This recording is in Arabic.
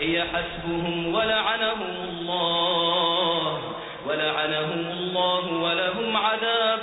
هي حسبهم ولعنهم الله. ولعنهم الله ولهم عذاب